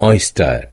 oyster.